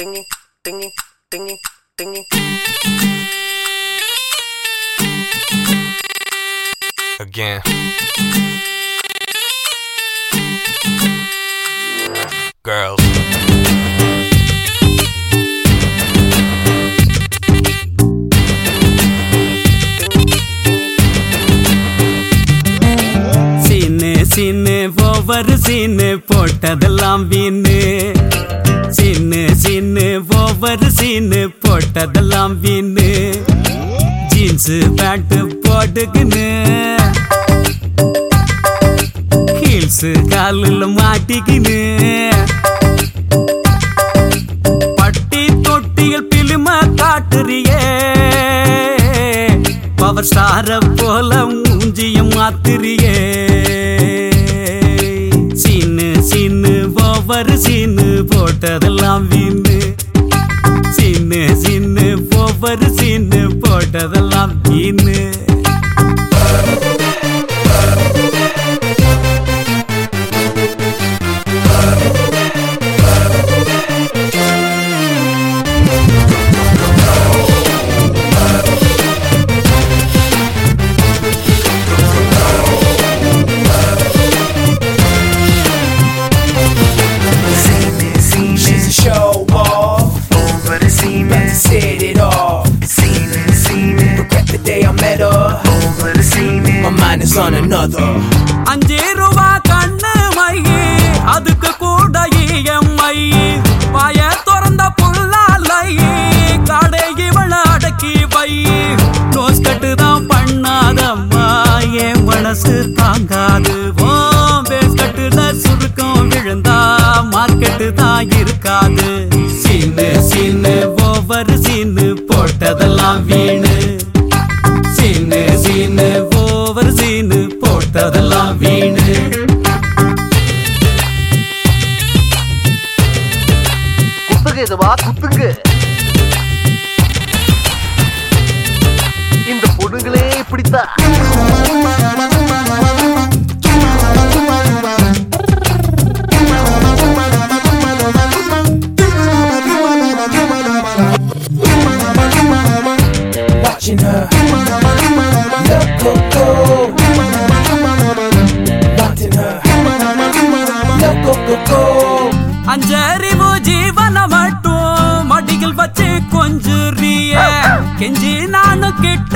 dingy, dingy, dingy, dingy. Again. Girls. Scene ஒவ்வொரு scene போட்டதெல்லாம் வீணு சின்னு சின்னு ஒவ்வொரு சீனு போட்டதெல்லாம் வீணு. ஜீன்ஸ் பேண்ட்டு போட்டுக்குன்னு ஹீல்ஸ் காலில் மாட்டிக்கின்னு. பட்டி தொட்டியில் பிலிம காட்டுறியே. பவர் ஸ்டார போல மூஞ்சியம் மாத்துறியே. சின்னு சின்னு ஒவ்வொரு சீனு விட்டதெல்லாம் வீண் semen, About to set it off. semen, semen. Regret the day I met her. Over the semen. My mind is on another. அஞ்சு ரூபா கண்ணு மையி அதுக்கு கூட இஎம்ஐ வாய திறந்த புல்லாலை கடை இவள அடக்கி வை ரோஸ் கட்டு தான் பண்ணாதம்மா என் மனசு தாங்காது ஓ பேஸ் கட்டுல சுருக்கம் விழுந்தா மார்க்கெட்டு தான் இருக்காது போட்டதெல்லாம் வீணு. சீனு சீனு ஓவர் சீனு போட்டதெல்லாம் வீணு. குத்துங்க இதுவா குத்துங்க. இந்த பொண்ணுங்களே இப்படித்தான். Watching her. Look, go, go. Wanting her. Look, go, go, go. அஞ்சறிவு ஜீவன மட்டும் மடியில் வச்சு கொஞ்சுறிய கெஞ்சி நானும் கிட்ட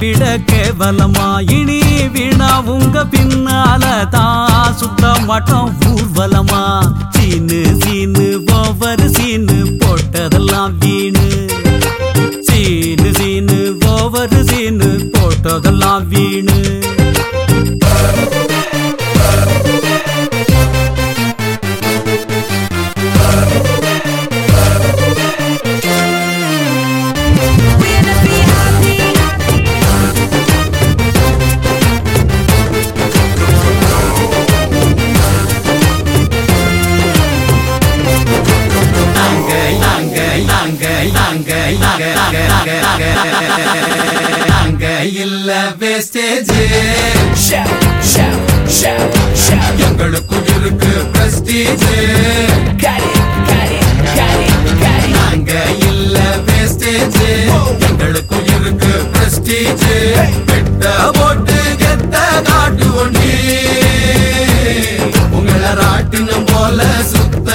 விட கேவலமா? இனி வீணா உங்க பின்னால தான் சுத்த மாட்டோம் ஊர்வலமா? சீனு சீனு ஒவ்வொரு சீனு போட்டதெல்லாம் வீணு. சீனு சீனு ஒவ்வொரு சீனு போட்டதெல்லாம் வீணு. அங்க இல்ல வேஸ்டேஜ் எங்களுக்கும் இருக்கு பிரஸ்டேஜ் அங்க இல்ல வேஸ்டேஜ் எங்களுக்கும் இருக்கு பிரஸ்டேஜ் கெட்ட போட்டு கெத்த காட்டு ஒண்டி உங்களை ராட்டினம் போல சுத்த